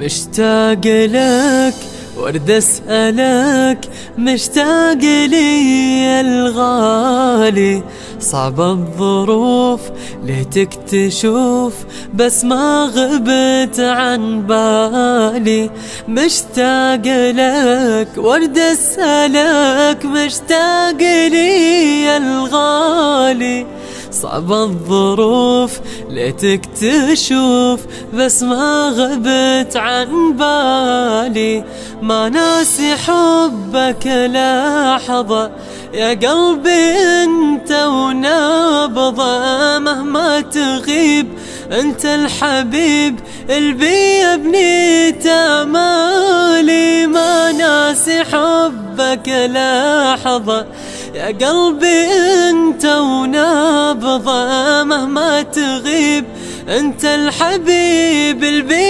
مشتاق لك ورد أسألك مشتاق لي الغالي. صعب الظروف ليتك تشوف بس ما غبت عن بالي. مشتاق لك ورد أسألك مشتاق لي الغالي. صعب الظروف ليتك تشوف بس ما غبت عن بالي. ما ناسي حبك لحظة يا قلبي انت ونبضة مهما تغيب انت الحبيب البي ابني تمالي. ما ناسي حبك لحظة يا قلبي انت ونبضة مهما تغيب أنت الحبيب البي ابني تمالي